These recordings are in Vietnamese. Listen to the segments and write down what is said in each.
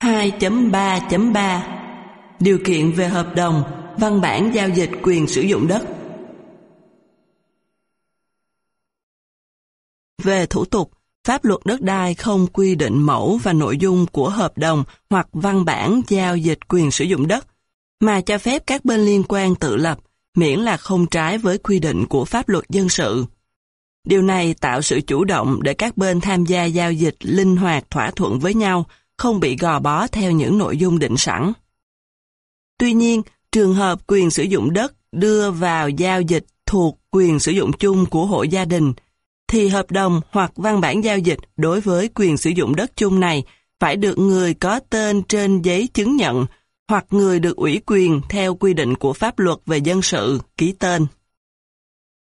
2.3.3 Điều kiện về hợp đồng, văn bản giao dịch quyền sử dụng đất Về thủ tục, pháp luật đất đai không quy định mẫu và nội dung của hợp đồng hoặc văn bản giao dịch quyền sử dụng đất, mà cho phép các bên liên quan tự lập, miễn là không trái với quy định của pháp luật dân sự. Điều này tạo sự chủ động để các bên tham gia giao dịch linh hoạt thỏa thuận với nhau, không bị gò bó theo những nội dung định sẵn. Tuy nhiên, trường hợp quyền sử dụng đất đưa vào giao dịch thuộc quyền sử dụng chung của hộ gia đình, thì hợp đồng hoặc văn bản giao dịch đối với quyền sử dụng đất chung này phải được người có tên trên giấy chứng nhận hoặc người được ủy quyền theo quy định của pháp luật về dân sự ký tên.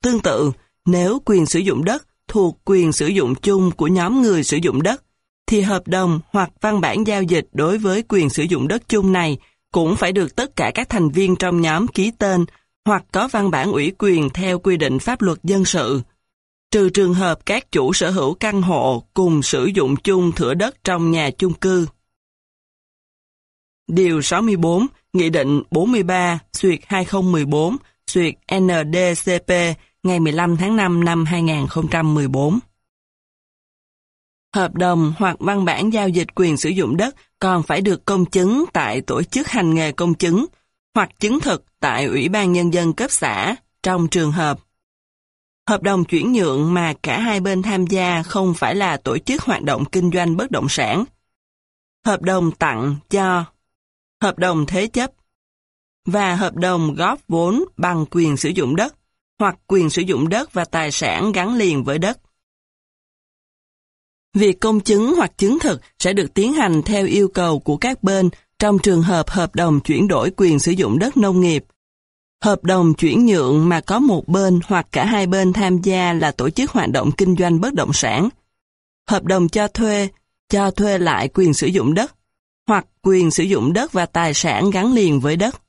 Tương tự, nếu quyền sử dụng đất thuộc quyền sử dụng chung của nhóm người sử dụng đất, thì hợp đồng hoặc văn bản giao dịch đối với quyền sử dụng đất chung này cũng phải được tất cả các thành viên trong nhóm ký tên hoặc có văn bản ủy quyền theo quy định pháp luật dân sự, trừ trường hợp các chủ sở hữu căn hộ cùng sử dụng chung thửa đất trong nhà chung cư. Điều 64, Nghị định 43, Xuyệt 2014, Xuyệt NDCP ngày 15 tháng 5 năm 2014. Hợp đồng hoặc văn bản giao dịch quyền sử dụng đất còn phải được công chứng tại tổ chức hành nghề công chứng hoặc chứng thực tại Ủy ban Nhân dân cấp xã trong trường hợp Hợp đồng chuyển nhượng mà cả hai bên tham gia không phải là tổ chức hoạt động kinh doanh bất động sản. Hợp đồng tặng cho, hợp đồng thế chấp và hợp đồng góp vốn bằng quyền sử dụng đất hoặc quyền sử dụng đất và tài sản gắn liền với đất. Việc công chứng hoặc chứng thực sẽ được tiến hành theo yêu cầu của các bên trong trường hợp hợp đồng chuyển đổi quyền sử dụng đất nông nghiệp. Hợp đồng chuyển nhượng mà có một bên hoặc cả hai bên tham gia là tổ chức hoạt động kinh doanh bất động sản. Hợp đồng cho thuê, cho thuê lại quyền sử dụng đất, hoặc quyền sử dụng đất và tài sản gắn liền với đất.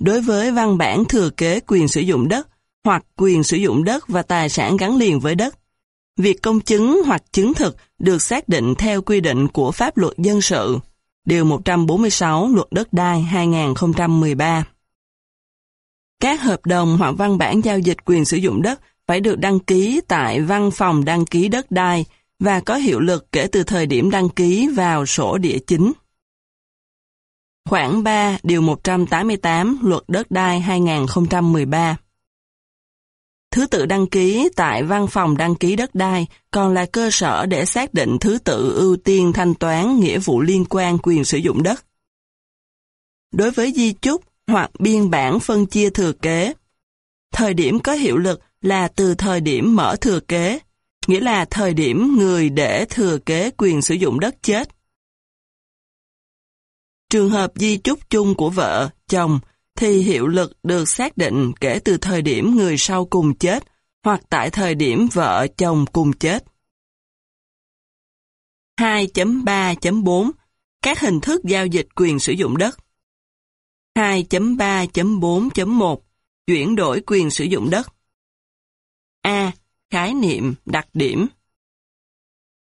Đối với văn bản thừa kế quyền sử dụng đất, hoặc quyền sử dụng đất và tài sản gắn liền với đất, Việc công chứng hoặc chứng thực được xác định theo quy định của pháp luật dân sự, Điều 146 Luật Đất đai 2013. Các hợp đồng hoặc văn bản giao dịch quyền sử dụng đất phải được đăng ký tại văn phòng đăng ký đất đai và có hiệu lực kể từ thời điểm đăng ký vào sổ địa chính. Khoảng 3 Điều 188 Luật Đất đai 2013 Thứ tự đăng ký tại văn phòng đăng ký đất đai còn là cơ sở để xác định thứ tự ưu tiên thanh toán nghĩa vụ liên quan quyền sử dụng đất. Đối với di chúc hoặc biên bản phân chia thừa kế, thời điểm có hiệu lực là từ thời điểm mở thừa kế, nghĩa là thời điểm người để thừa kế quyền sử dụng đất chết. Trường hợp di chúc chung của vợ, chồng thì hiệu lực được xác định kể từ thời điểm người sau cùng chết hoặc tại thời điểm vợ chồng cùng chết. 2.3.4 Các hình thức giao dịch quyền sử dụng đất 2.3.4.1 Chuyển đổi quyền sử dụng đất A. Khái niệm, đặc điểm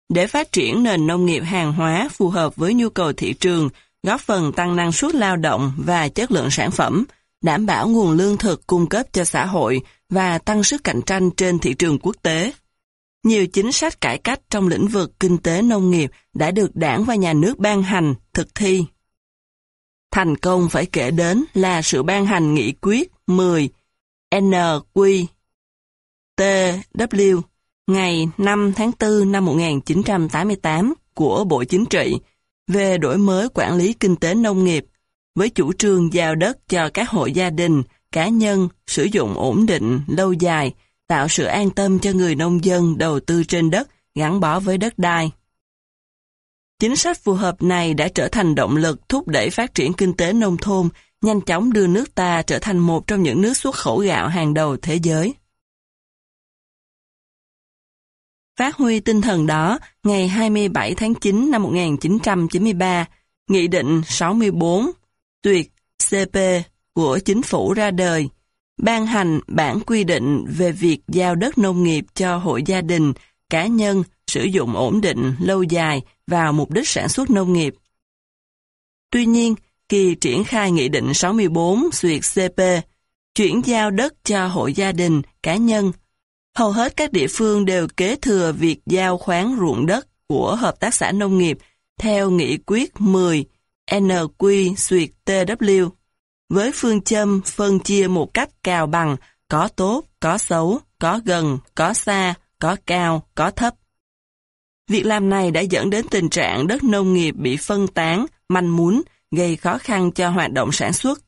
Để phát triển nền nông nghiệp hàng hóa phù hợp với nhu cầu thị trường, góp phần tăng năng suất lao động và chất lượng sản phẩm, đảm bảo nguồn lương thực cung cấp cho xã hội và tăng sức cạnh tranh trên thị trường quốc tế. Nhiều chính sách cải cách trong lĩnh vực kinh tế nông nghiệp đã được đảng và nhà nước ban hành, thực thi. Thành công phải kể đến là sự ban hành nghị quyết 10 NQTW ngày 5 tháng 4 năm 1988 của Bộ Chính trị về đổi mới quản lý kinh tế nông nghiệp với chủ trương giao đất cho các hộ gia đình, cá nhân sử dụng ổn định, lâu dài, tạo sự an tâm cho người nông dân đầu tư trên đất gắn bó với đất đai. Chính sách phù hợp này đã trở thành động lực thúc đẩy phát triển kinh tế nông thôn, nhanh chóng đưa nước ta trở thành một trong những nước xuất khẩu gạo hàng đầu thế giới. Phát huy tinh thần đó, ngày 27 tháng 9 năm 1993, Nghị định 64 tuyệt CP của chính phủ ra đời, ban hành bản quy định về việc giao đất nông nghiệp cho hộ gia đình, cá nhân sử dụng ổn định, lâu dài vào mục đích sản xuất nông nghiệp. Tuy nhiên, kỳ triển khai Nghị định 64 duyệt CP, chuyển giao đất cho hộ gia đình, cá nhân, hầu hết các địa phương đều kế thừa việc giao khoán ruộng đất của Hợp tác xã Nông nghiệp theo Nghị quyết 10 NQ-TW với phương châm phân chia một cách cào bằng, có tốt, có xấu, có gần, có xa, có cao, có thấp. Việc làm này đã dẫn đến tình trạng đất nông nghiệp bị phân tán, manh mún, gây khó khăn cho hoạt động sản xuất.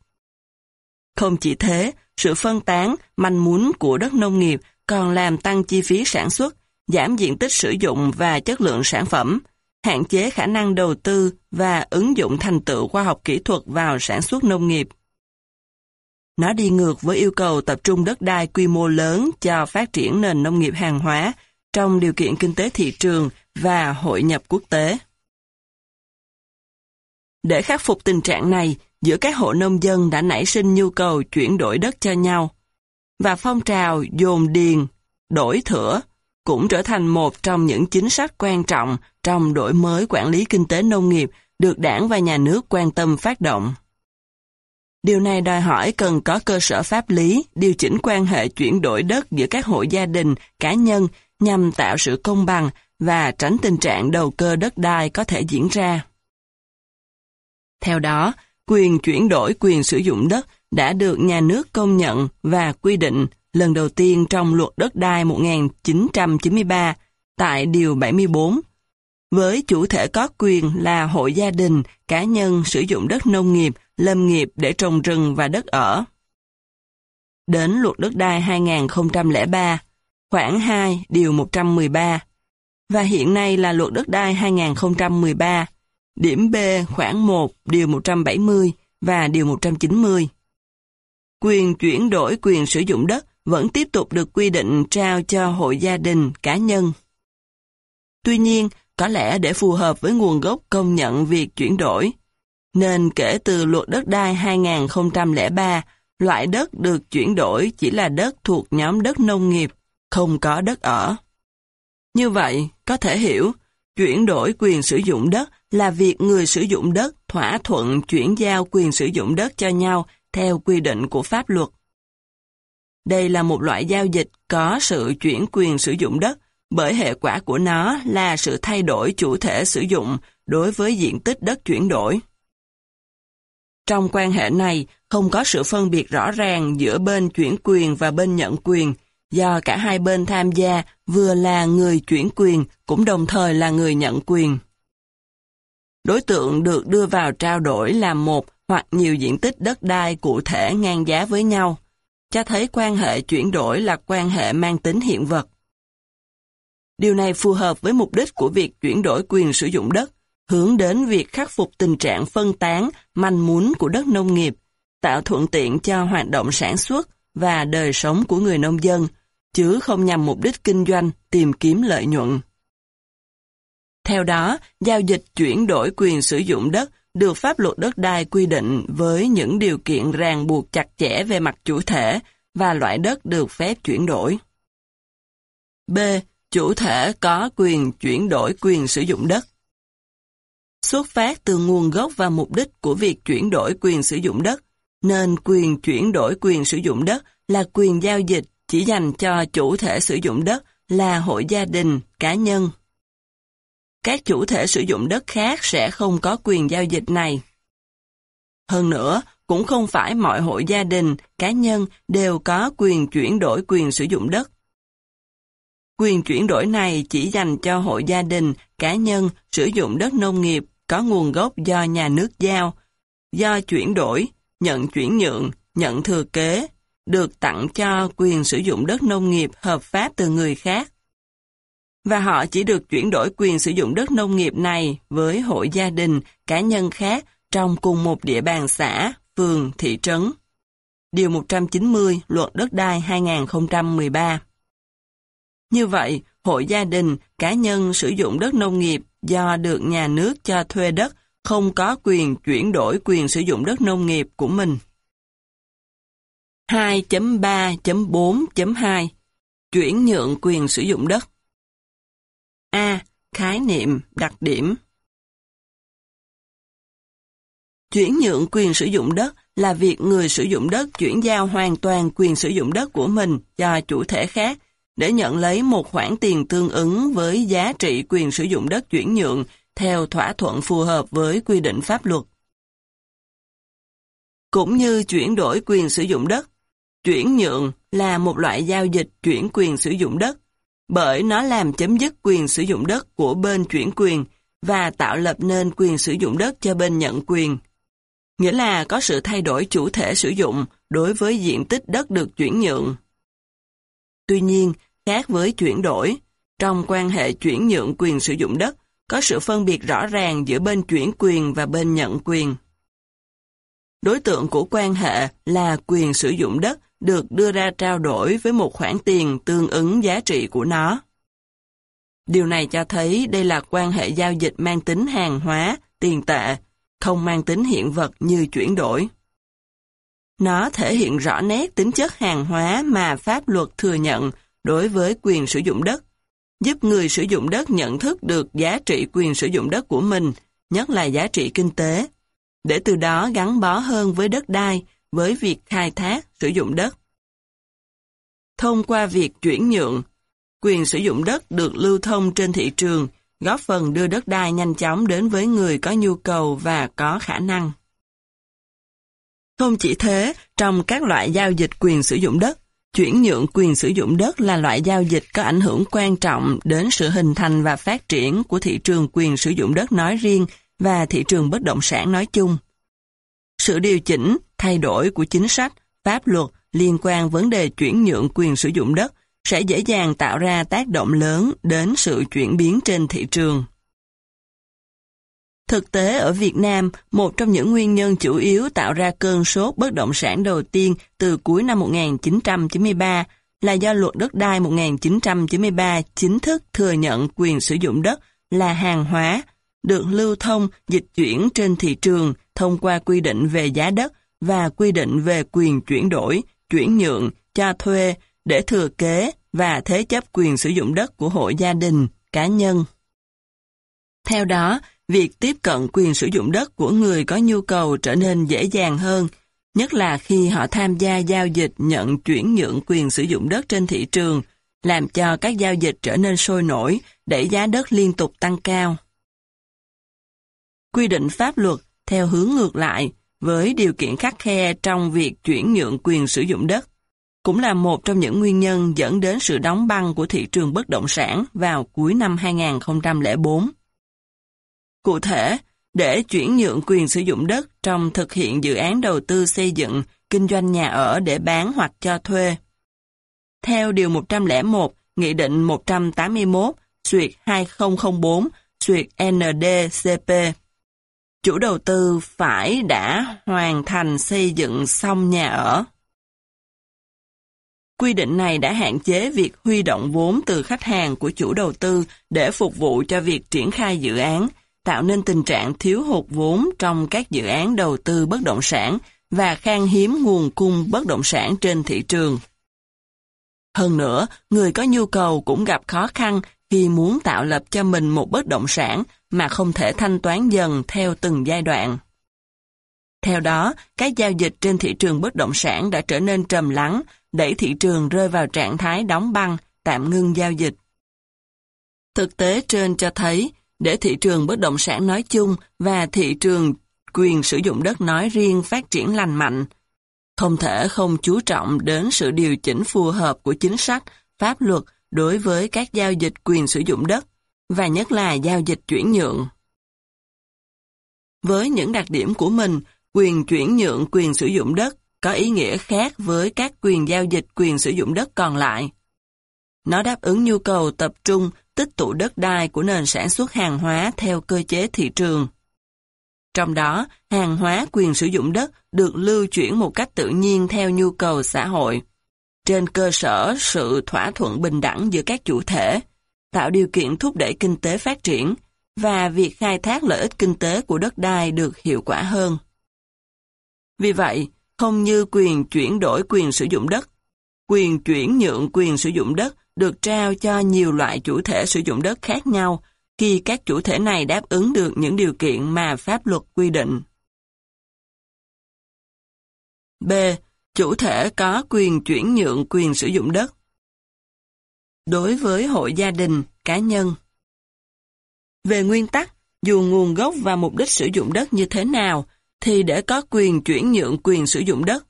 Không chỉ thế, sự phân tán, manh mún của đất nông nghiệp còn làm tăng chi phí sản xuất, giảm diện tích sử dụng và chất lượng sản phẩm, hạn chế khả năng đầu tư và ứng dụng thành tựu khoa học kỹ thuật vào sản xuất nông nghiệp. Nó đi ngược với yêu cầu tập trung đất đai quy mô lớn cho phát triển nền nông nghiệp hàng hóa trong điều kiện kinh tế thị trường và hội nhập quốc tế. Để khắc phục tình trạng này, giữa các hộ nông dân đã nảy sinh nhu cầu chuyển đổi đất cho nhau. Và phong trào dồn điền, đổi thửa cũng trở thành một trong những chính sách quan trọng trong đổi mới quản lý kinh tế nông nghiệp được đảng và nhà nước quan tâm phát động. Điều này đòi hỏi cần có cơ sở pháp lý, điều chỉnh quan hệ chuyển đổi đất giữa các hộ gia đình, cá nhân nhằm tạo sự công bằng và tránh tình trạng đầu cơ đất đai có thể diễn ra. Theo đó, quyền chuyển đổi quyền sử dụng đất đã được nhà nước công nhận và quy định lần đầu tiên trong luật đất đai 1993 tại Điều 74. Với chủ thể có quyền là hộ gia đình, cá nhân sử dụng đất nông nghiệp, lâm nghiệp để trồng rừng và đất ở. Đến luật đất đai 2003, khoảng 2 điều 113, và hiện nay là luật đất đai 2013, điểm B khoảng 1 điều 170 và điều 190. Quyền chuyển đổi quyền sử dụng đất vẫn tiếp tục được quy định trao cho hộ gia đình, cá nhân. Tuy nhiên, có lẽ để phù hợp với nguồn gốc công nhận việc chuyển đổi, nên kể từ luật đất đai 2003, loại đất được chuyển đổi chỉ là đất thuộc nhóm đất nông nghiệp, không có đất ở. Như vậy, có thể hiểu, chuyển đổi quyền sử dụng đất là việc người sử dụng đất thỏa thuận chuyển giao quyền sử dụng đất cho nhau theo quy định của pháp luật. Đây là một loại giao dịch có sự chuyển quyền sử dụng đất, bởi hệ quả của nó là sự thay đổi chủ thể sử dụng đối với diện tích đất chuyển đổi. Trong quan hệ này, không có sự phân biệt rõ ràng giữa bên chuyển quyền và bên nhận quyền, do cả hai bên tham gia vừa là người chuyển quyền cũng đồng thời là người nhận quyền. Đối tượng được đưa vào trao đổi là một hoặc nhiều diện tích đất đai cụ thể ngang giá với nhau, cho thấy quan hệ chuyển đổi là quan hệ mang tính hiện vật. Điều này phù hợp với mục đích của việc chuyển đổi quyền sử dụng đất, hướng đến việc khắc phục tình trạng phân tán, manh muốn của đất nông nghiệp, tạo thuận tiện cho hoạt động sản xuất và đời sống của người nông dân, chứ không nhằm mục đích kinh doanh, tìm kiếm lợi nhuận. Theo đó, giao dịch chuyển đổi quyền sử dụng đất được pháp luật đất đai quy định với những điều kiện ràng buộc chặt chẽ về mặt chủ thể và loại đất được phép chuyển đổi. B. Chủ thể có quyền chuyển đổi quyền sử dụng đất. Xuất phát từ nguồn gốc và mục đích của việc chuyển đổi quyền sử dụng đất, nên quyền chuyển đổi quyền sử dụng đất là quyền giao dịch chỉ dành cho chủ thể sử dụng đất là hội gia đình, cá nhân. Các chủ thể sử dụng đất khác sẽ không có quyền giao dịch này. Hơn nữa, cũng không phải mọi hội gia đình, cá nhân đều có quyền chuyển đổi quyền sử dụng đất. Quyền chuyển đổi này chỉ dành cho hội gia đình, cá nhân sử dụng đất nông nghiệp có nguồn gốc do nhà nước giao, do chuyển đổi, nhận chuyển nhượng, nhận thừa kế, được tặng cho quyền sử dụng đất nông nghiệp hợp pháp từ người khác. Và họ chỉ được chuyển đổi quyền sử dụng đất nông nghiệp này với hội gia đình, cá nhân khác trong cùng một địa bàn xã, phường, thị trấn. Điều 190 Luật Đất đai 2013 Như vậy, hội gia đình, cá nhân sử dụng đất nông nghiệp do được nhà nước cho thuê đất không có quyền chuyển đổi quyền sử dụng đất nông nghiệp của mình. 2.3.4.2 Chuyển nhượng quyền sử dụng đất A. Khái niệm, đặc điểm Chuyển nhượng quyền sử dụng đất là việc người sử dụng đất chuyển giao hoàn toàn quyền sử dụng đất của mình cho chủ thể khác để nhận lấy một khoản tiền tương ứng với giá trị quyền sử dụng đất chuyển nhượng theo thỏa thuận phù hợp với quy định pháp luật. Cũng như chuyển đổi quyền sử dụng đất, chuyển nhượng là một loại giao dịch chuyển quyền sử dụng đất, bởi nó làm chấm dứt quyền sử dụng đất của bên chuyển quyền và tạo lập nên quyền sử dụng đất cho bên nhận quyền. Nghĩa là có sự thay đổi chủ thể sử dụng đối với diện tích đất được chuyển nhượng. Tuy nhiên, khác với chuyển đổi, trong quan hệ chuyển nhượng quyền sử dụng đất, có sự phân biệt rõ ràng giữa bên chuyển quyền và bên nhận quyền. Đối tượng của quan hệ là quyền sử dụng đất được đưa ra trao đổi với một khoản tiền tương ứng giá trị của nó. Điều này cho thấy đây là quan hệ giao dịch mang tính hàng hóa, tiền tệ, không mang tính hiện vật như chuyển đổi. Nó thể hiện rõ nét tính chất hàng hóa mà pháp luật thừa nhận đối với quyền sử dụng đất, giúp người sử dụng đất nhận thức được giá trị quyền sử dụng đất của mình, nhất là giá trị kinh tế, để từ đó gắn bó hơn với đất đai, với việc khai thác, sử dụng đất. Thông qua việc chuyển nhượng, quyền sử dụng đất được lưu thông trên thị trường, góp phần đưa đất đai nhanh chóng đến với người có nhu cầu và có khả năng. Không chỉ thế, trong các loại giao dịch quyền sử dụng đất, chuyển nhượng quyền sử dụng đất là loại giao dịch có ảnh hưởng quan trọng đến sự hình thành và phát triển của thị trường quyền sử dụng đất nói riêng và thị trường bất động sản nói chung. Sự điều chỉnh, thay đổi của chính sách, pháp luật liên quan vấn đề chuyển nhượng quyền sử dụng đất sẽ dễ dàng tạo ra tác động lớn đến sự chuyển biến trên thị trường. Thực tế ở Việt Nam, một trong những nguyên nhân chủ yếu tạo ra cơn sốt bất động sản đầu tiên từ cuối năm 1993 là do luật đất đai 1993 chính thức thừa nhận quyền sử dụng đất là hàng hóa, được lưu thông, dịch chuyển trên thị trường thông qua quy định về giá đất và quy định về quyền chuyển đổi, chuyển nhượng, cho thuê để thừa kế và thế chấp quyền sử dụng đất của hộ gia đình, cá nhân. Theo đó, việc tiếp cận quyền sử dụng đất của người có nhu cầu trở nên dễ dàng hơn, nhất là khi họ tham gia giao dịch nhận chuyển nhượng quyền sử dụng đất trên thị trường, làm cho các giao dịch trở nên sôi nổi, đẩy giá đất liên tục tăng cao. Quy định pháp luật theo hướng ngược lại, với điều kiện khắc khe trong việc chuyển nhượng quyền sử dụng đất, cũng là một trong những nguyên nhân dẫn đến sự đóng băng của thị trường bất động sản vào cuối năm 2004. Cụ thể, để chuyển nhượng quyền sử dụng đất trong thực hiện dự án đầu tư xây dựng, kinh doanh nhà ở để bán hoặc cho thuê. Theo Điều 101, Nghị định 181, Xuyệt 2004, Xuyệt NDCP, chủ đầu tư phải đã hoàn thành xây dựng xong nhà ở. Quy định này đã hạn chế việc huy động vốn từ khách hàng của chủ đầu tư để phục vụ cho việc triển khai dự án, tạo nên tình trạng thiếu hụt vốn trong các dự án đầu tư bất động sản và khan hiếm nguồn cung bất động sản trên thị trường. Hơn nữa, người có nhu cầu cũng gặp khó khăn khi muốn tạo lập cho mình một bất động sản mà không thể thanh toán dần theo từng giai đoạn. Theo đó, các giao dịch trên thị trường bất động sản đã trở nên trầm lắng, đẩy thị trường rơi vào trạng thái đóng băng, tạm ngưng giao dịch. Thực tế trên cho thấy, để thị trường bất động sản nói chung và thị trường quyền sử dụng đất nói riêng phát triển lành mạnh, không thể không chú trọng đến sự điều chỉnh phù hợp của chính sách, pháp luật đối với các giao dịch quyền sử dụng đất, và nhất là giao dịch chuyển nhượng. Với những đặc điểm của mình, quyền chuyển nhượng quyền sử dụng đất có ý nghĩa khác với các quyền giao dịch quyền sử dụng đất còn lại. Nó đáp ứng nhu cầu tập trung tích tụ đất đai của nền sản xuất hàng hóa theo cơ chế thị trường. Trong đó, hàng hóa quyền sử dụng đất được lưu chuyển một cách tự nhiên theo nhu cầu xã hội, trên cơ sở sự thỏa thuận bình đẳng giữa các chủ thể, tạo điều kiện thúc đẩy kinh tế phát triển, và việc khai thác lợi ích kinh tế của đất đai được hiệu quả hơn. Vì vậy, không như quyền chuyển đổi quyền sử dụng đất, quyền chuyển nhượng quyền sử dụng đất được trao cho nhiều loại chủ thể sử dụng đất khác nhau khi các chủ thể này đáp ứng được những điều kiện mà pháp luật quy định. B. Chủ thể có quyền chuyển nhượng quyền sử dụng đất. Đối với hội gia đình, cá nhân. Về nguyên tắc, dù nguồn gốc và mục đích sử dụng đất như thế nào, thì để có quyền chuyển nhượng quyền sử dụng đất,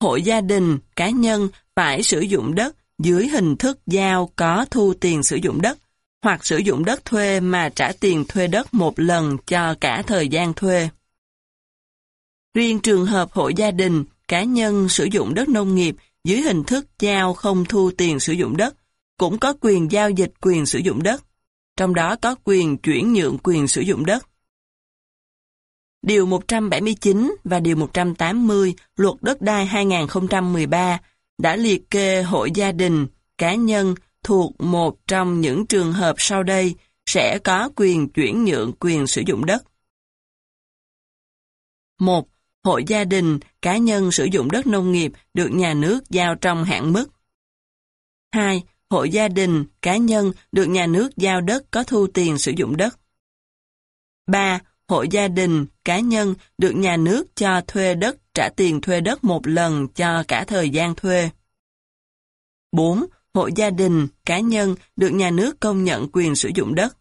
hội gia đình, cá nhân phải sử dụng đất dưới hình thức giao có thu tiền sử dụng đất, hoặc sử dụng đất thuê mà trả tiền thuê đất một lần cho cả thời gian thuê. Riêng trường hợp hội gia đình, cá nhân sử dụng đất nông nghiệp dưới hình thức giao không thu tiền sử dụng đất, cũng có quyền giao dịch quyền sử dụng đất, trong đó có quyền chuyển nhượng quyền sử dụng đất. Điều 179 và Điều 180 Luật Đất đai 2013 đã liệt kê hội gia đình, cá nhân thuộc một trong những trường hợp sau đây sẽ có quyền chuyển nhượng quyền sử dụng đất. 1. Hội gia đình, cá nhân sử dụng đất nông nghiệp được nhà nước giao trong hạn mức. 2. Hội gia đình, cá nhân được nhà nước giao đất có thu tiền sử dụng đất. 3. Hội gia đình, cá nhân được nhà nước cho thuê đất trả tiền thuê đất một lần cho cả thời gian thuê. 4. Hộ gia đình, cá nhân được nhà nước công nhận quyền sử dụng đất.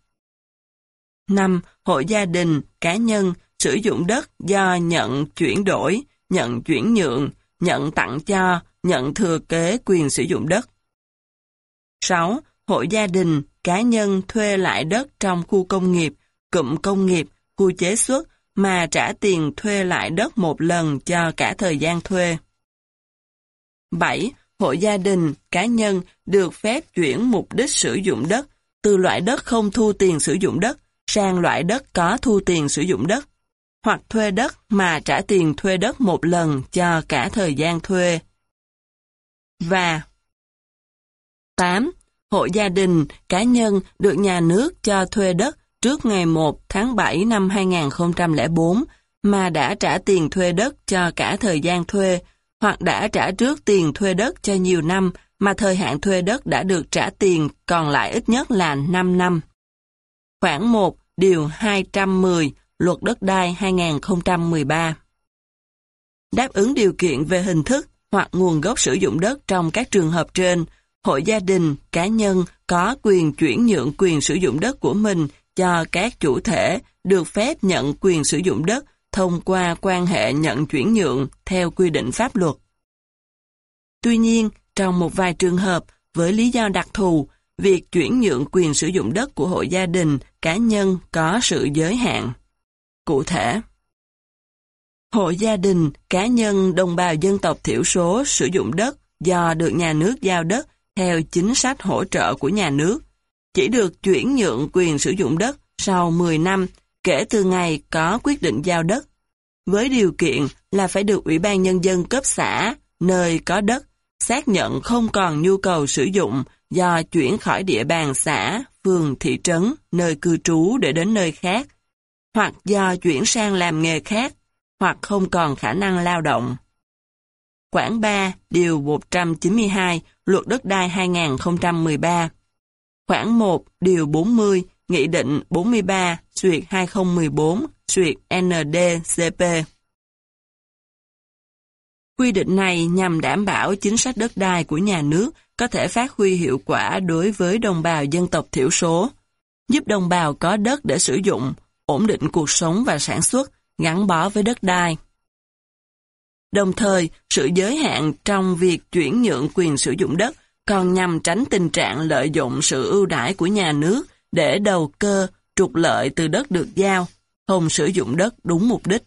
5. Hộ gia đình, cá nhân sử dụng đất do nhận chuyển đổi, nhận chuyển nhượng, nhận tặng cho, nhận thừa kế quyền sử dụng đất. 6. Hộ gia đình, cá nhân thuê lại đất trong khu công nghiệp, cụm công nghiệp, khu chế xuất mà trả tiền thuê lại đất một lần cho cả thời gian thuê. 7 hộ gia đình, cá nhân được phép chuyển mục đích sử dụng đất từ loại đất không thu tiền sử dụng đất sang loại đất có thu tiền sử dụng đất, hoặc thuê đất mà trả tiền thuê đất một lần cho cả thời gian thuê. Và 8. Hộ gia đình, cá nhân được nhà nước cho thuê đất trước ngày 1 tháng 7 năm 2004 mà đã trả tiền thuê đất cho cả thời gian thuê hoặc đã trả trước tiền thuê đất cho nhiều năm mà thời hạn thuê đất đã được trả tiền còn lại ít nhất là 5 năm. Khoảng 1, điều 210, Luật Đất đai 2013 Đáp ứng điều kiện về hình thức hoặc nguồn gốc sử dụng đất trong các trường hợp trên, hội gia đình, cá nhân có quyền chuyển nhượng quyền sử dụng đất của mình cho các chủ thể được phép nhận quyền sử dụng đất thông qua quan hệ nhận chuyển nhượng theo quy định pháp luật. Tuy nhiên, trong một vài trường hợp, với lý do đặc thù, việc chuyển nhượng quyền sử dụng đất của hộ gia đình, cá nhân có sự giới hạn. Cụ thể, hộ gia đình, cá nhân đồng bào dân tộc thiểu số sử dụng đất do được nhà nước giao đất theo chính sách hỗ trợ của nhà nước, chỉ được chuyển nhượng quyền sử dụng đất sau 10 năm kể từ ngày có quyết định giao đất, với điều kiện là phải được Ủy ban Nhân dân cấp xã, nơi có đất, xác nhận không còn nhu cầu sử dụng do chuyển khỏi địa bàn xã, phường, thị trấn, nơi cư trú để đến nơi khác, hoặc do chuyển sang làm nghề khác, hoặc không còn khả năng lao động. Quảng 3, Điều 192, Luật Đất đai 2013 Khoảng 1, Điều 40, Nghị định 43, Xuyệt 2014, Xuyệt NDCP. Quy định này nhằm đảm bảo chính sách đất đai của nhà nước có thể phát huy hiệu quả đối với đồng bào dân tộc thiểu số, giúp đồng bào có đất để sử dụng, ổn định cuộc sống và sản xuất, gắn bó với đất đai. Đồng thời, sự giới hạn trong việc chuyển nhượng quyền sử dụng đất còn nhằm tránh tình trạng lợi dụng sự ưu đãi của nhà nước để đầu cơ, trục lợi từ đất được giao, không sử dụng đất đúng mục đích.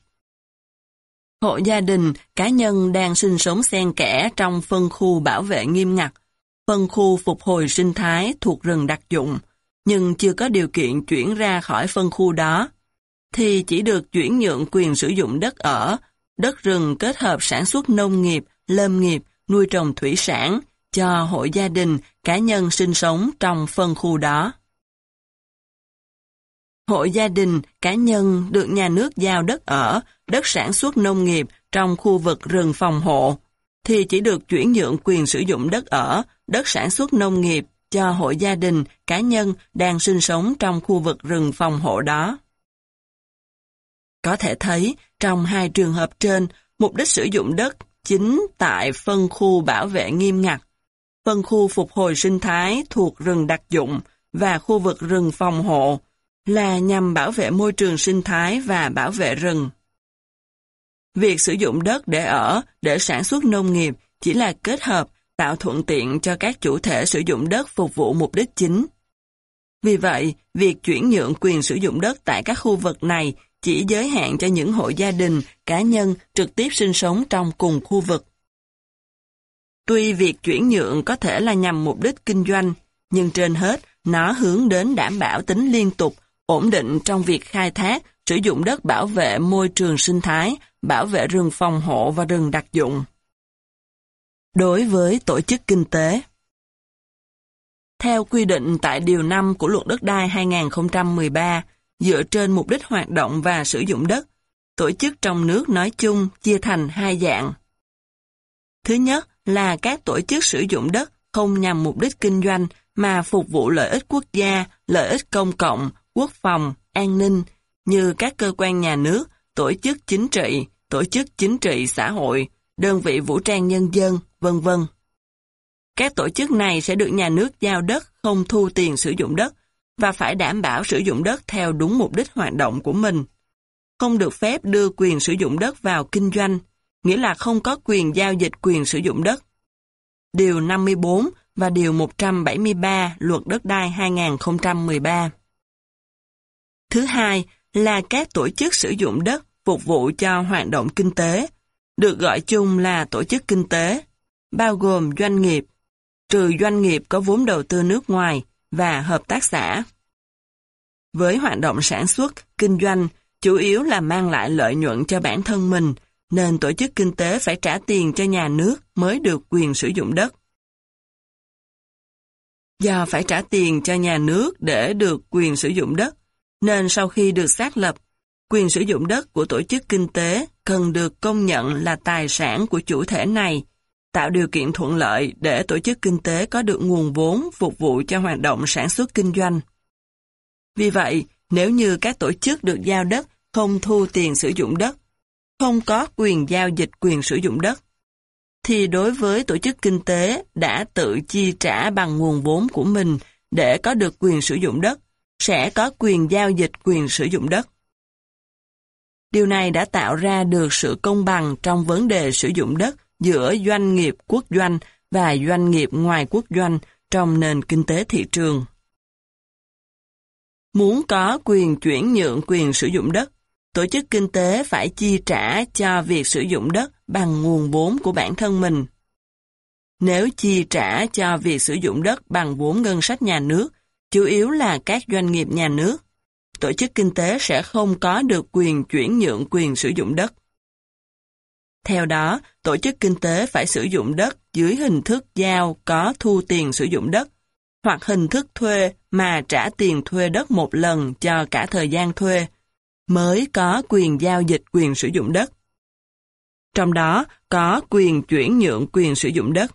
Hộ gia đình, cá nhân đang sinh sống xen kẽ trong phân khu bảo vệ nghiêm ngặt, phân khu phục hồi sinh thái thuộc rừng đặc dụng, nhưng chưa có điều kiện chuyển ra khỏi phân khu đó, thì chỉ được chuyển nhượng quyền sử dụng đất ở, đất rừng kết hợp sản xuất nông nghiệp, lâm nghiệp, nuôi trồng thủy sản cho hộ gia đình, cá nhân sinh sống trong phân khu đó. Hộ gia đình, cá nhân được nhà nước giao đất ở, đất sản xuất nông nghiệp trong khu vực rừng phòng hộ, thì chỉ được chuyển nhượng quyền sử dụng đất ở, đất sản xuất nông nghiệp cho hộ gia đình, cá nhân đang sinh sống trong khu vực rừng phòng hộ đó. Có thể thấy, trong hai trường hợp trên, mục đích sử dụng đất chính tại phân khu bảo vệ nghiêm ngặt, phân khu phục hồi sinh thái thuộc rừng đặc dụng và khu vực rừng phòng hộ là nhằm bảo vệ môi trường sinh thái và bảo vệ rừng. Việc sử dụng đất để ở, để sản xuất nông nghiệp chỉ là kết hợp tạo thuận tiện cho các chủ thể sử dụng đất phục vụ mục đích chính. Vì vậy, việc chuyển nhượng quyền sử dụng đất tại các khu vực này chỉ giới hạn cho những hộ gia đình, cá nhân trực tiếp sinh sống trong cùng khu vực. Tuy việc chuyển nhượng có thể là nhằm mục đích kinh doanh, nhưng trên hết, nó hướng đến đảm bảo tính liên tục, ổn định trong việc khai thác, sử dụng đất bảo vệ môi trường sinh thái, bảo vệ rừng phòng hộ và rừng đặc dụng. Đối với tổ chức kinh tế Theo quy định tại Điều 5 của Luật Đất đai 2013, dựa trên mục đích hoạt động và sử dụng đất, tổ chức trong nước nói chung chia thành hai dạng. Thứ nhất là các tổ chức sử dụng đất không nhằm mục đích kinh doanh mà phục vụ lợi ích quốc gia, lợi ích công cộng, quốc phòng, an ninh, như các cơ quan nhà nước, tổ chức chính trị, tổ chức chính trị xã hội, đơn vị vũ trang nhân dân, vân vân. Các tổ chức này sẽ được nhà nước giao đất không thu tiền sử dụng đất và phải đảm bảo sử dụng đất theo đúng mục đích hoạt động của mình. Không được phép đưa quyền sử dụng đất vào kinh doanh, nghĩa là không có quyền giao dịch quyền sử dụng đất. Điều 54 và Điều 173 Luật Đất đai 2013. Thứ hai là các tổ chức sử dụng đất phục vụ cho hoạt động kinh tế, được gọi chung là tổ chức kinh tế, bao gồm doanh nghiệp, trừ doanh nghiệp có vốn đầu tư nước ngoài và hợp tác xã. Với hoạt động sản xuất, kinh doanh, chủ yếu là mang lại lợi nhuận cho bản thân mình, nên tổ chức kinh tế phải trả tiền cho nhà nước mới được quyền sử dụng đất. Do phải trả tiền cho nhà nước để được quyền sử dụng đất, nên sau khi được xác lập, quyền sử dụng đất của tổ chức kinh tế cần được công nhận là tài sản của chủ thể này, tạo điều kiện thuận lợi để tổ chức kinh tế có được nguồn vốn phục vụ cho hoạt động sản xuất kinh doanh. Vì vậy, nếu như các tổ chức được giao đất không thu tiền sử dụng đất, không có quyền giao dịch quyền sử dụng đất, thì đối với tổ chức kinh tế đã tự chi trả bằng nguồn vốn của mình để có được quyền sử dụng đất, sẽ có quyền giao dịch quyền sử dụng đất. Điều này đã tạo ra được sự công bằng trong vấn đề sử dụng đất giữa doanh nghiệp quốc doanh và doanh nghiệp ngoài quốc doanh trong nền kinh tế thị trường. Muốn có quyền chuyển nhượng quyền sử dụng đất, tổ chức kinh tế phải chi trả cho việc sử dụng đất bằng nguồn vốn của bản thân mình. Nếu chi trả cho việc sử dụng đất bằng vốn ngân sách nhà nước, chủ yếu là các doanh nghiệp nhà nước, tổ chức kinh tế sẽ không có được quyền chuyển nhượng quyền sử dụng đất. Theo đó, tổ chức kinh tế phải sử dụng đất dưới hình thức giao có thu tiền sử dụng đất, hoặc hình thức thuê mà trả tiền thuê đất một lần cho cả thời gian thuê, mới có quyền giao dịch quyền sử dụng đất. Trong đó có quyền chuyển nhượng quyền sử dụng đất.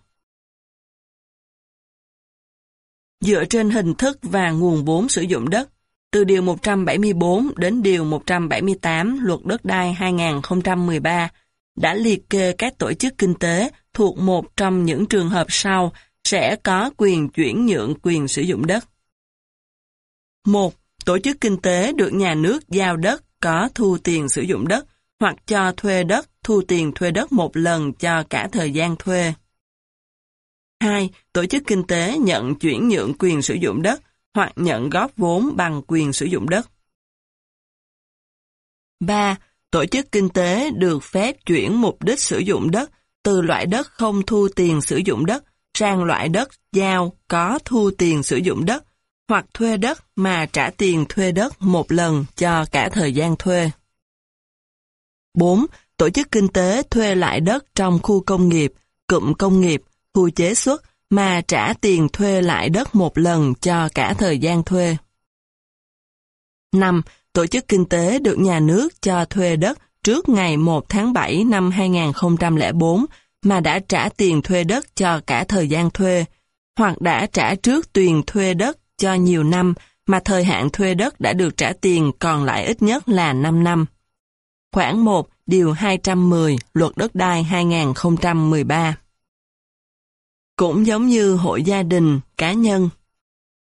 Dựa trên hình thức và nguồn vốn sử dụng đất, từ Điều 174 đến Điều 178 Luật Đất đai 2013 đã liệt kê các tổ chức kinh tế thuộc một trong những trường hợp sau sẽ có quyền chuyển nhượng quyền sử dụng đất. 1. Tổ chức kinh tế được nhà nước giao đất có thu tiền sử dụng đất hoặc cho thuê đất, thu tiền thuê đất một lần cho cả thời gian thuê. 2. Tổ chức kinh tế nhận chuyển nhượng quyền sử dụng đất hoặc nhận góp vốn bằng quyền sử dụng đất. 3. Tổ chức kinh tế được phép chuyển mục đích sử dụng đất từ loại đất không thu tiền sử dụng đất sang loại đất giao có thu tiền sử dụng đất hoặc thuê đất mà trả tiền thuê đất một lần cho cả thời gian thuê. 4. Tổ chức kinh tế thuê lại đất trong khu công nghiệp, cụm công nghiệp, khu chế xuất mà trả tiền thuê lại đất một lần cho cả thời gian thuê. 5. Tổ chức kinh tế được nhà nước cho thuê đất trước ngày 1 tháng 7 năm 2004 mà đã trả tiền thuê đất cho cả thời gian thuê, hoặc đã trả trước tiền thuê đất cho nhiều năm mà thời hạn thuê đất đã được trả tiền còn lại ít nhất là 5 năm. Khoảng 1 Điều 210 Luật Đất đai 2013 Cũng giống như hội gia đình, cá nhân,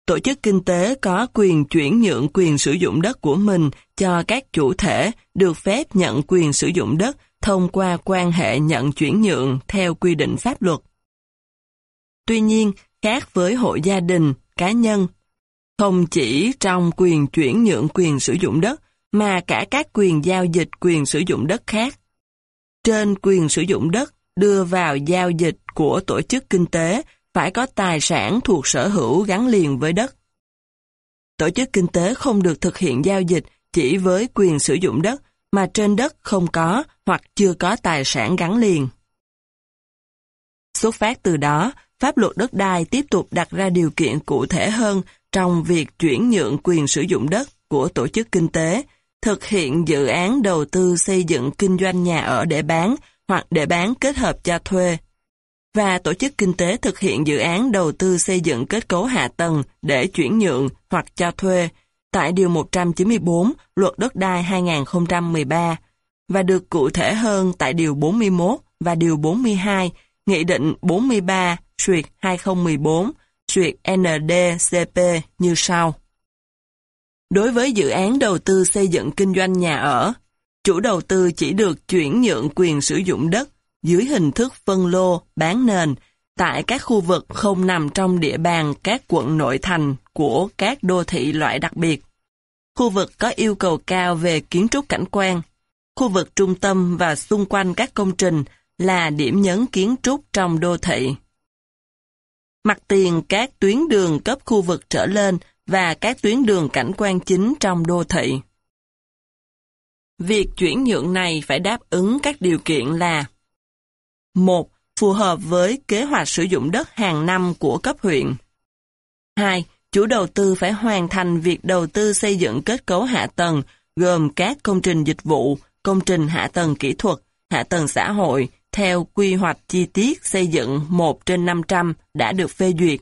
tổ chức kinh tế có quyền chuyển nhượng quyền sử dụng đất của mình cho các chủ thể được phép nhận quyền sử dụng đất thông qua quan hệ nhận chuyển nhượng theo quy định pháp luật. Tuy nhiên, khác với hộ gia đình, cá nhân, không chỉ trong quyền chuyển nhượng quyền sử dụng đất, mà cả các quyền giao dịch quyền sử dụng đất khác. Trên quyền sử dụng đất đưa vào giao dịch của tổ chức kinh tế phải có tài sản thuộc sở hữu gắn liền với đất. Tổ chức kinh tế không được thực hiện giao dịch chỉ với quyền sử dụng đất mà trên đất không có hoặc chưa có tài sản gắn liền. Xuất phát từ đó, pháp luật đất đai tiếp tục đặt ra điều kiện cụ thể hơn trong việc chuyển nhượng quyền sử dụng đất của tổ chức kinh tế, thực hiện dự án đầu tư xây dựng kinh doanh nhà ở để bán hoặc để bán kết hợp cho thuê, và tổ chức kinh tế thực hiện dự án đầu tư xây dựng kết cấu hạ tầng để chuyển nhượng hoặc cho thuê tại Điều 194 Luật Đất đai 2013 và được cụ thể hơn tại Điều 41 và Điều 42 Nghị định 43 Suyệt 2014 Suyệt NDCP như sau. Đối với dự án đầu tư xây dựng kinh doanh nhà ở, chủ đầu tư chỉ được chuyển nhượng quyền sử dụng đất dưới hình thức phân lô, bán nền tại các khu vực không nằm trong địa bàn các quận nội thành của các đô thị loại đặc biệt. Khu vực có yêu cầu cao về kiến trúc cảnh quan. Khu vực trung tâm và xung quanh các công trình là điểm nhấn kiến trúc trong đô thị. Mặt tiền các tuyến đường cấp khu vực trở lên và các tuyến đường cảnh quan chính trong đô thị. Việc chuyển nhượng này phải đáp ứng các điều kiện là 1. Phù hợp với kế hoạch sử dụng đất hàng năm của cấp huyện 2. Chủ đầu tư phải hoàn thành việc đầu tư xây dựng kết cấu hạ tầng gồm các công trình dịch vụ, công trình hạ tầng kỹ thuật, hạ tầng xã hội theo quy hoạch chi tiết xây dựng 1 trên 500 đã được phê duyệt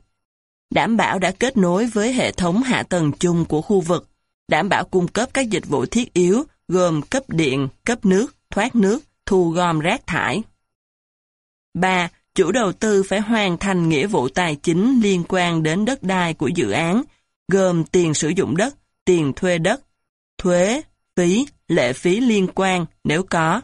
đảm bảo đã kết nối với hệ thống hạ tầng chung của khu vực, đảm bảo cung cấp các dịch vụ thiết yếu gồm cấp điện, cấp nước, thoát nước, thu gom rác thải. 3. Chủ đầu tư phải hoàn thành nghĩa vụ tài chính liên quan đến đất đai của dự án, gồm tiền sử dụng đất, tiền thuê đất, thuế, phí, lệ phí liên quan nếu có.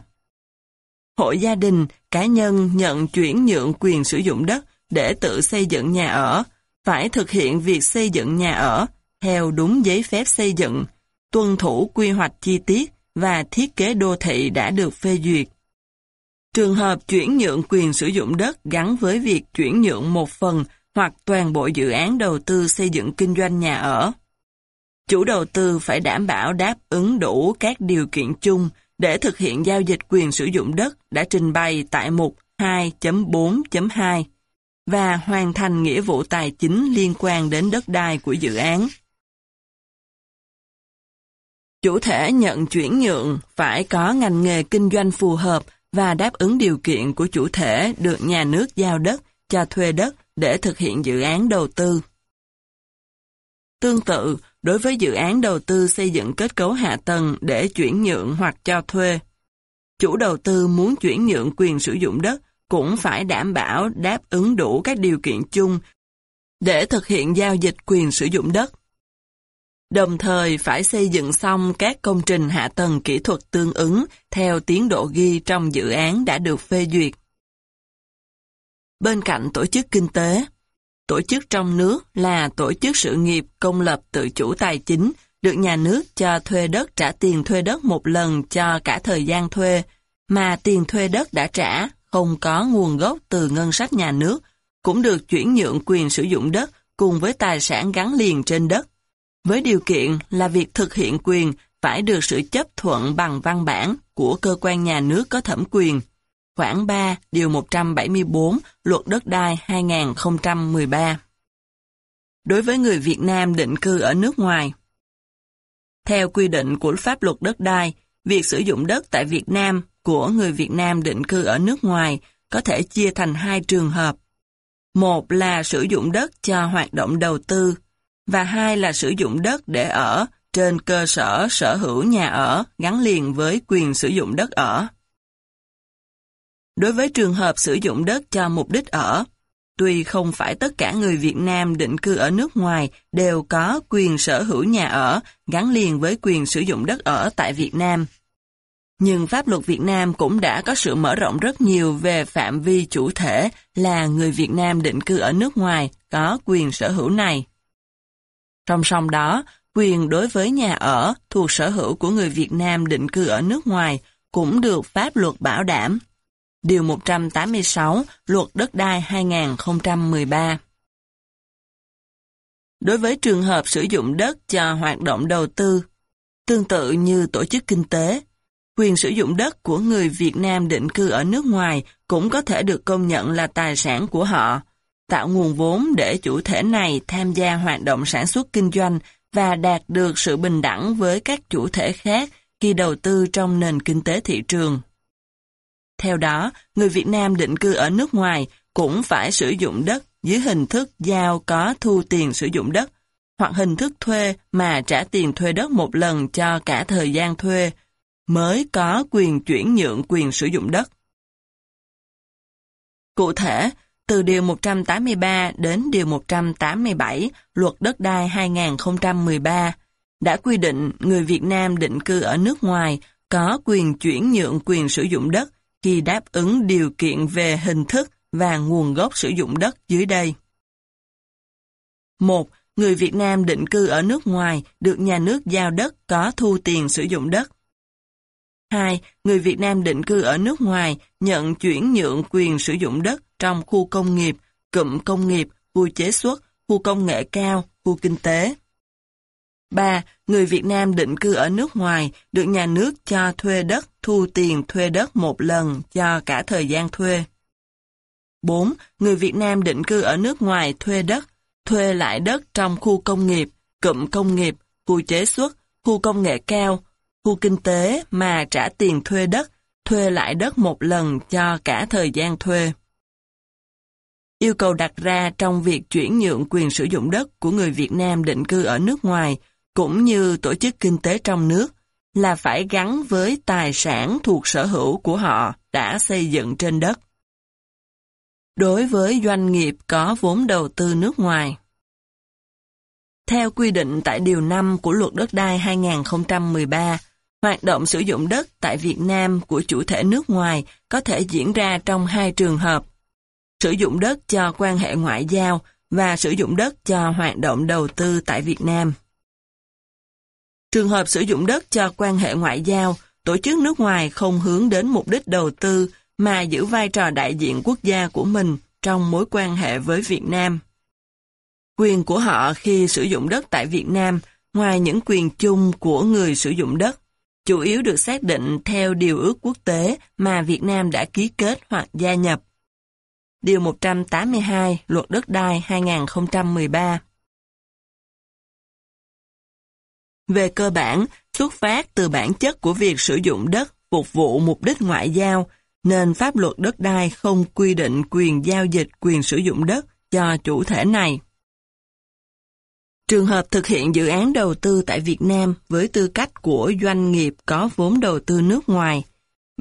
Hộ gia đình, cá nhân nhận chuyển nhượng quyền sử dụng đất để tự xây dựng nhà ở, phải thực hiện việc xây dựng nhà ở theo đúng giấy phép xây dựng, tuân thủ quy hoạch chi tiết và thiết kế đô thị đã được phê duyệt. Trường hợp chuyển nhượng quyền sử dụng đất gắn với việc chuyển nhượng một phần hoặc toàn bộ dự án đầu tư xây dựng kinh doanh nhà ở. Chủ đầu tư phải đảm bảo đáp ứng đủ các điều kiện chung để thực hiện giao dịch quyền sử dụng đất đã trình bày tại mục 2.4.2 và hoàn thành nghĩa vụ tài chính liên quan đến đất đai của dự án. Chủ thể nhận chuyển nhượng phải có ngành nghề kinh doanh phù hợp và đáp ứng điều kiện của chủ thể được nhà nước giao đất cho thuê đất để thực hiện dự án đầu tư. Tương tự, đối với dự án đầu tư xây dựng kết cấu hạ tầng để chuyển nhượng hoặc cho thuê, chủ đầu tư muốn chuyển nhượng quyền sử dụng đất cũng phải đảm bảo đáp ứng đủ các điều kiện chung để thực hiện giao dịch quyền sử dụng đất. Đồng thời phải xây dựng xong các công trình hạ tầng kỹ thuật tương ứng theo tiến độ ghi trong dự án đã được phê duyệt. Bên cạnh tổ chức kinh tế, tổ chức trong nước là tổ chức sự nghiệp công lập tự chủ tài chính, được nhà nước cho thuê đất trả tiền thuê đất một lần cho cả thời gian thuê, mà tiền thuê đất đã trả không có nguồn gốc từ ngân sách nhà nước, cũng được chuyển nhượng quyền sử dụng đất cùng với tài sản gắn liền trên đất. Với điều kiện là việc thực hiện quyền phải được sự chấp thuận bằng văn bản của cơ quan nhà nước có thẩm quyền. Khoảng 3, Điều 174, Luật Đất đai 2013 Đối với người Việt Nam định cư ở nước ngoài Theo quy định của pháp luật đất đai, việc sử dụng đất tại Việt Nam của người Việt Nam định cư ở nước ngoài có thể chia thành hai trường hợp. Một là sử dụng đất cho hoạt động đầu tư, và hai là sử dụng đất để ở trên cơ sở sở hữu nhà ở gắn liền với quyền sử dụng đất ở. Đối với trường hợp sử dụng đất cho mục đích ở, tuy không phải tất cả người Việt Nam định cư ở nước ngoài đều có quyền sở hữu nhà ở gắn liền với quyền sử dụng đất ở tại Việt Nam. Nhưng pháp luật Việt Nam cũng đã có sự mở rộng rất nhiều về phạm vi chủ thể là người Việt Nam định cư ở nước ngoài có quyền sở hữu này. Song song đó, quyền đối với nhà ở thuộc sở hữu của người Việt Nam định cư ở nước ngoài cũng được pháp luật bảo đảm. Điều 186 Luật Đất đai 2013 Đối với trường hợp sử dụng đất cho hoạt động đầu tư, tương tự như tổ chức kinh tế, quyền sử dụng đất của người Việt Nam định cư ở nước ngoài cũng có thể được công nhận là tài sản của họ, tạo nguồn vốn để chủ thể này tham gia hoạt động sản xuất kinh doanh và đạt được sự bình đẳng với các chủ thể khác khi đầu tư trong nền kinh tế thị trường. Theo đó, người Việt Nam định cư ở nước ngoài cũng phải sử dụng đất dưới hình thức giao có thu tiền sử dụng đất, hoặc hình thức thuê mà trả tiền thuê đất một lần cho cả thời gian thuê, mới có quyền chuyển nhượng quyền sử dụng đất. Cụ thể, từ Điều 183 đến Điều 187 Luật Đất đai 2013 đã quy định người Việt Nam định cư ở nước ngoài có quyền chuyển nhượng quyền sử dụng đất khi đáp ứng điều kiện về hình thức và nguồn gốc sử dụng đất dưới đây. 1. Người Việt Nam định cư ở nước ngoài được nhà nước giao đất có thu tiền sử dụng đất. 2. Người Việt Nam định cư ở nước ngoài nhận chuyển nhượng quyền sử dụng đất trong khu công nghiệp, cụm công nghiệp, khu chế xuất, khu công nghệ cao, khu kinh tế. 3. Người Việt Nam định cư ở nước ngoài được nhà nước cho thuê đất, thu tiền thuê đất một lần cho cả thời gian thuê. 4. Người Việt Nam định cư ở nước ngoài thuê đất, thuê lại đất trong khu công nghiệp, cụm công nghiệp, khu chế xuất, khu công nghệ cao, khu kinh tế mà trả tiền thuê đất, thuê lại đất một lần cho cả thời gian thuê. Yêu cầu đặt ra trong việc chuyển nhượng quyền sử dụng đất của người Việt Nam định cư ở nước ngoài, cũng như tổ chức kinh tế trong nước, là phải gắn với tài sản thuộc sở hữu của họ đã xây dựng trên đất. Đối với doanh nghiệp có vốn đầu tư nước ngoài Theo quy định tại Điều 5 của Luật Đất đai 2013, Hoạt động sử dụng đất tại Việt Nam của chủ thể nước ngoài có thể diễn ra trong hai trường hợp. Sử dụng đất cho quan hệ ngoại giao và sử dụng đất cho hoạt động đầu tư tại Việt Nam. Trường hợp sử dụng đất cho quan hệ ngoại giao, tổ chức nước ngoài không hướng đến mục đích đầu tư mà giữ vai trò đại diện quốc gia của mình trong mối quan hệ với Việt Nam. Quyền của họ khi sử dụng đất tại Việt Nam, ngoài những quyền chung của người sử dụng đất, chủ yếu được xác định theo điều ước quốc tế mà Việt Nam đã ký kết hoặc gia nhập. Điều 182 Luật Đất đai 2013 Về cơ bản, xuất phát từ bản chất của việc sử dụng đất phục vụ mục đích ngoại giao, nên pháp luật đất đai không quy định quyền giao dịch quyền sử dụng đất cho chủ thể này. Trường hợp thực hiện dự án đầu tư tại Việt Nam với tư cách của doanh nghiệp có vốn đầu tư nước ngoài,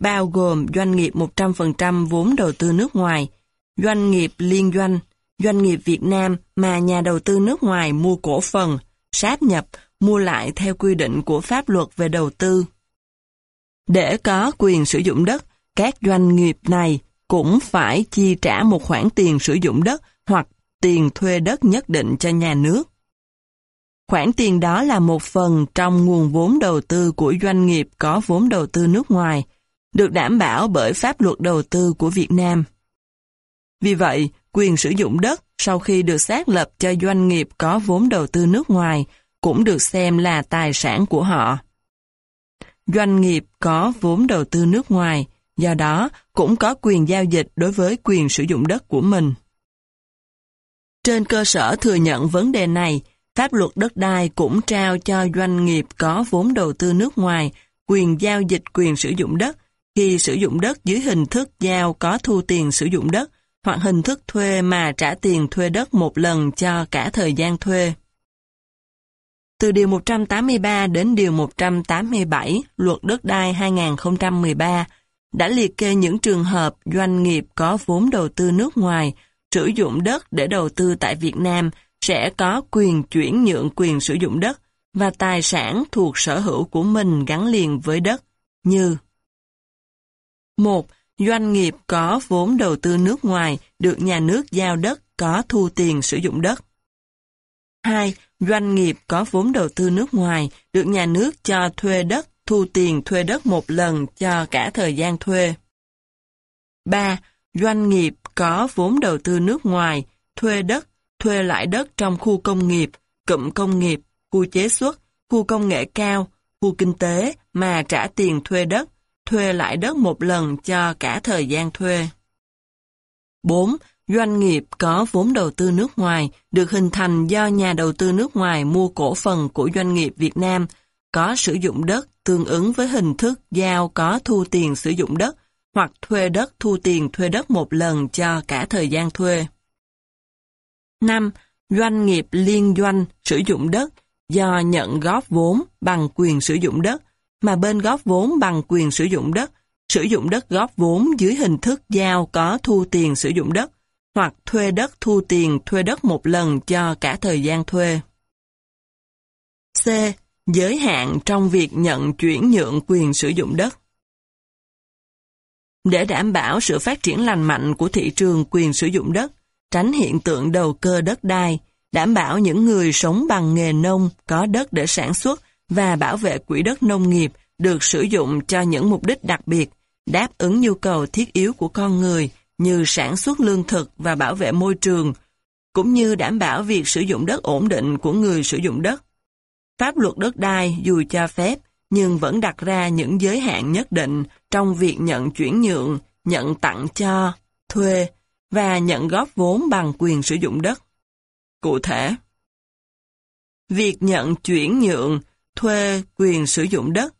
bao gồm doanh nghiệp 100% vốn đầu tư nước ngoài, doanh nghiệp liên doanh, doanh nghiệp Việt Nam mà nhà đầu tư nước ngoài mua cổ phần, sáp nhập, mua lại theo quy định của pháp luật về đầu tư. Để có quyền sử dụng đất, các doanh nghiệp này cũng phải chi trả một khoản tiền sử dụng đất hoặc tiền thuê đất nhất định cho nhà nước. Khoản tiền đó là một phần trong nguồn vốn đầu tư của doanh nghiệp có vốn đầu tư nước ngoài, được đảm bảo bởi pháp luật đầu tư của Việt Nam. Vì vậy, quyền sử dụng đất sau khi được xác lập cho doanh nghiệp có vốn đầu tư nước ngoài cũng được xem là tài sản của họ. Doanh nghiệp có vốn đầu tư nước ngoài, do đó cũng có quyền giao dịch đối với quyền sử dụng đất của mình. Trên cơ sở thừa nhận vấn đề này, Pháp luật đất đai cũng trao cho doanh nghiệp có vốn đầu tư nước ngoài quyền giao dịch quyền sử dụng đất khi sử dụng đất dưới hình thức giao có thu tiền sử dụng đất hoặc hình thức thuê mà trả tiền thuê đất một lần cho cả thời gian thuê. Từ Điều 183 đến Điều 187 Luật Đất đai 2013 đã liệt kê những trường hợp doanh nghiệp có vốn đầu tư nước ngoài sử dụng đất để đầu tư tại Việt Nam sẽ có quyền chuyển nhượng quyền sử dụng đất và tài sản thuộc sở hữu của mình gắn liền với đất, như 1. Doanh nghiệp có vốn đầu tư nước ngoài được nhà nước giao đất có thu tiền sử dụng đất. 2. Doanh nghiệp có vốn đầu tư nước ngoài được nhà nước cho thuê đất thu tiền thuê đất một lần cho cả thời gian thuê. 3. Doanh nghiệp có vốn đầu tư nước ngoài thuê đất, thuê lại đất trong khu công nghiệp, cụm công nghiệp, khu chế xuất, khu công nghệ cao, khu kinh tế mà trả tiền thuê đất, thuê lại đất một lần cho cả thời gian thuê. 4. Doanh nghiệp có vốn đầu tư nước ngoài được hình thành do nhà đầu tư nước ngoài mua cổ phần của doanh nghiệp Việt Nam, có sử dụng đất tương ứng với hình thức giao có thu tiền sử dụng đất hoặc thuê đất thu tiền thuê đất một lần cho cả thời gian thuê. 5. Doanh nghiệp liên doanh sử dụng đất do nhận góp vốn bằng quyền sử dụng đất mà bên góp vốn bằng quyền sử dụng đất, sử dụng đất góp vốn dưới hình thức giao có thu tiền sử dụng đất, hoặc thuê đất thu tiền thuê đất một lần cho cả thời gian thuê. C. Giới hạn trong việc nhận chuyển nhượng quyền sử dụng đất. Để đảm bảo sự phát triển lành mạnh của thị trường quyền sử dụng đất, tránh hiện tượng đầu cơ đất đai, đảm bảo những người sống bằng nghề nông có đất để sản xuất và bảo vệ quỹ đất nông nghiệp được sử dụng cho những mục đích đặc biệt, đáp ứng nhu cầu thiết yếu của con người như sản xuất lương thực và bảo vệ môi trường, cũng như đảm bảo việc sử dụng đất ổn định của người sử dụng đất. Pháp luật đất đai dù cho phép, nhưng vẫn đặt ra những giới hạn nhất định trong việc nhận chuyển nhượng, nhận tặng cho, thuê và nhận góp vốn bằng quyền sử dụng đất. Cụ thể, việc nhận chuyển nhượng, thuê quyền sử dụng đất,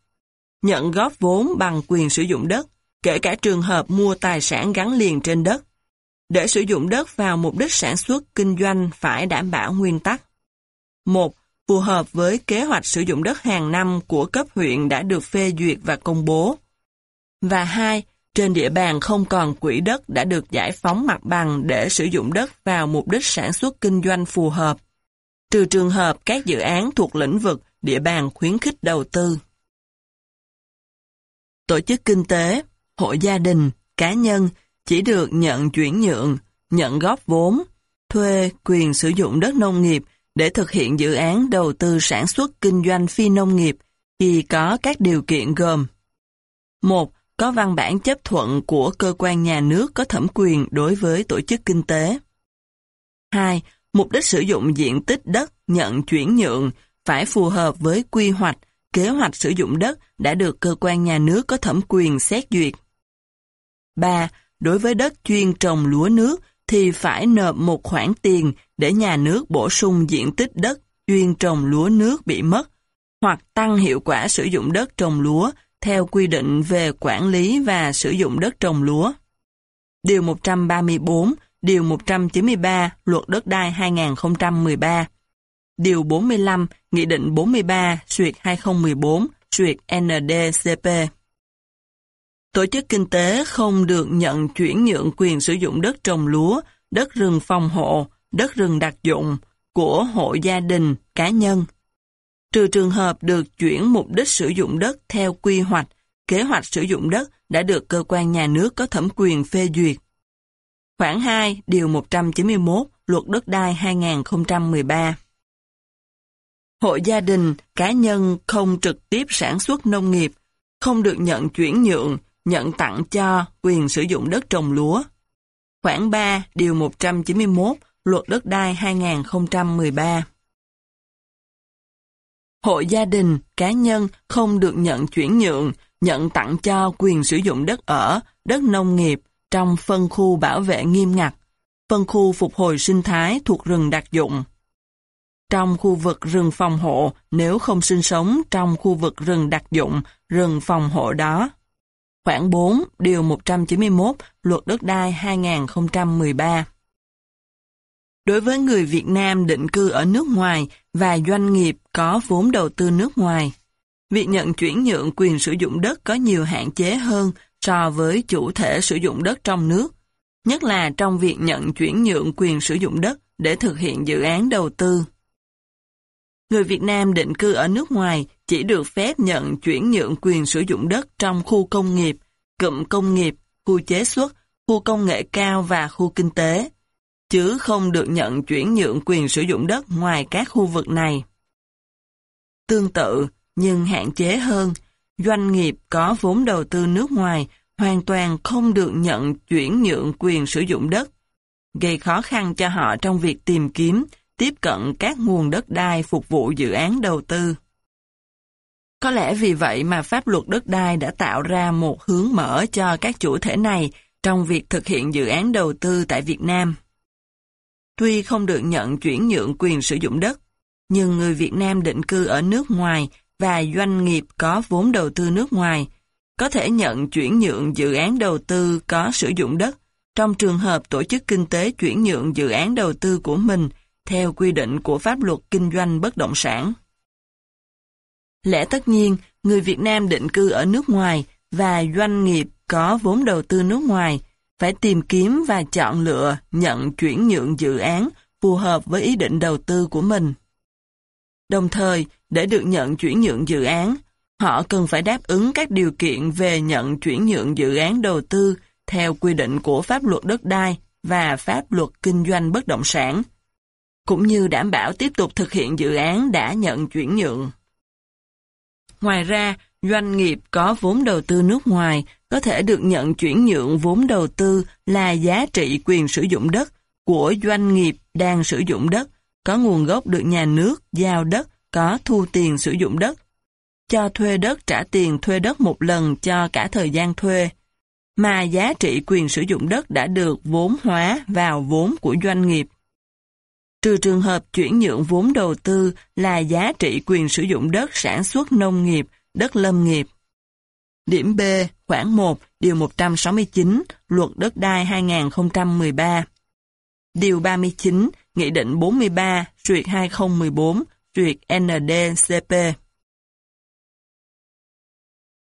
nhận góp vốn bằng quyền sử dụng đất, kể cả trường hợp mua tài sản gắn liền trên đất. Để sử dụng đất vào mục đích sản xuất, kinh doanh phải đảm bảo nguyên tắc. 1. Phù hợp với kế hoạch sử dụng đất hàng năm của cấp huyện đã được phê duyệt và công bố. Và 2. Trên địa bàn không còn quỹ đất đã được giải phóng mặt bằng để sử dụng đất vào mục đích sản xuất kinh doanh phù hợp. Trừ trường hợp các dự án thuộc lĩnh vực địa bàn khuyến khích đầu tư. Tổ chức kinh tế, hộ gia đình, cá nhân chỉ được nhận chuyển nhượng, nhận góp vốn, thuê quyền sử dụng đất nông nghiệp để thực hiện dự án đầu tư sản xuất kinh doanh phi nông nghiệp khi có các điều kiện gồm 1. Có văn bản chấp thuận của cơ quan nhà nước có thẩm quyền đối với tổ chức kinh tế. 2. Mục đích sử dụng diện tích đất nhận chuyển nhượng phải phù hợp với quy hoạch, kế hoạch sử dụng đất đã được cơ quan nhà nước có thẩm quyền xét duyệt. 3. Đối với đất chuyên trồng lúa nước thì phải nộp một khoản tiền để nhà nước bổ sung diện tích đất chuyên trồng lúa nước bị mất hoặc tăng hiệu quả sử dụng đất trồng lúa theo quy định về quản lý và sử dụng đất trồng lúa. Điều 134, Điều 193 Luật Đất đai 2013 Điều 45, Nghị định 43, Suyệt 2014, Suyệt NDCP. Tổ chức kinh tế không được nhận chuyển nhượng quyền sử dụng đất trồng lúa, đất rừng phòng hộ, đất rừng đặc dụng của hộ gia đình, cá nhân. Trừ trường hợp được chuyển mục đích sử dụng đất theo quy hoạch, kế hoạch sử dụng đất đã được cơ quan nhà nước có thẩm quyền phê duyệt. Khoảng 2, Điều 191, Luật Đất đai 2013 Hộ gia đình, cá nhân không trực tiếp sản xuất nông nghiệp, không được nhận chuyển nhượng, nhận tặng cho quyền sử dụng đất trồng lúa. Khoảng 3, Điều 191, Luật Đất đai 2013 Hộ gia đình, cá nhân không được nhận chuyển nhượng, nhận tặng cho quyền sử dụng đất ở, đất nông nghiệp trong phân khu bảo vệ nghiêm ngặt, phân khu phục hồi sinh thái thuộc rừng đặc dụng trong khu vực rừng phòng hộ nếu không sinh sống trong khu vực rừng đặc dụng, rừng phòng hộ đó. khoảng 4, điều 191, Luật đất đai 2013. Đối với người Việt Nam định cư ở nước ngoài và doanh nghiệp có vốn đầu tư nước ngoài, việc nhận chuyển nhượng quyền sử dụng đất có nhiều hạn chế hơn so với chủ thể sử dụng đất trong nước, nhất là trong việc nhận chuyển nhượng quyền sử dụng đất để thực hiện dự án đầu tư. Người Việt Nam định cư ở nước ngoài chỉ được phép nhận chuyển nhượng quyền sử dụng đất trong khu công nghiệp, cụm công nghiệp, khu chế xuất, khu công nghệ cao và khu kinh tế, chứ không được nhận chuyển nhượng quyền sử dụng đất ngoài các khu vực này. Tương tự, nhưng hạn chế hơn, doanh nghiệp có vốn đầu tư nước ngoài hoàn toàn không được nhận chuyển nhượng quyền sử dụng đất, gây khó khăn cho họ trong việc tìm kiếm, tiếp cận các nguồn đất đai phục vụ dự án đầu tư. Có lẽ vì vậy mà pháp luật đất đai đã tạo ra một hướng mở cho các chủ thể này trong việc thực hiện dự án đầu tư tại Việt Nam. Tuy không được nhận chuyển nhượng quyền sử dụng đất, nhưng người Việt Nam định cư ở nước ngoài và doanh nghiệp có vốn đầu tư nước ngoài có thể nhận chuyển nhượng dự án đầu tư có sử dụng đất trong trường hợp tổ chức kinh tế chuyển nhượng dự án đầu tư của mình theo quy định của pháp luật kinh doanh bất động sản. Lẽ tất nhiên, người Việt Nam định cư ở nước ngoài và doanh nghiệp có vốn đầu tư nước ngoài phải tìm kiếm và chọn lựa nhận chuyển nhượng dự án phù hợp với ý định đầu tư của mình. Đồng thời, để được nhận chuyển nhượng dự án, họ cần phải đáp ứng các điều kiện về nhận chuyển nhượng dự án đầu tư theo quy định của pháp luật đất đai và pháp luật kinh doanh bất động sản, cũng như đảm bảo tiếp tục thực hiện dự án đã nhận chuyển nhượng. Ngoài ra, doanh nghiệp có vốn đầu tư nước ngoài có thể được nhận chuyển nhượng vốn đầu tư là giá trị quyền sử dụng đất của doanh nghiệp đang sử dụng đất, có nguồn gốc được nhà nước giao đất, có thu tiền sử dụng đất. Cho thuê đất trả tiền thuê đất một lần cho cả thời gian thuê, mà giá trị quyền sử dụng đất đã được vốn hóa vào vốn của doanh nghiệp. Trừ trường hợp chuyển nhượng vốn đầu tư là giá trị quyền sử dụng đất sản xuất nông nghiệp, đất lâm nghiệp. Điểm B, khoảng 1, điều 169, Luật Đất đai 2013. Điều 39, Nghị định 43, truyệt 2014, truyệt NDCP.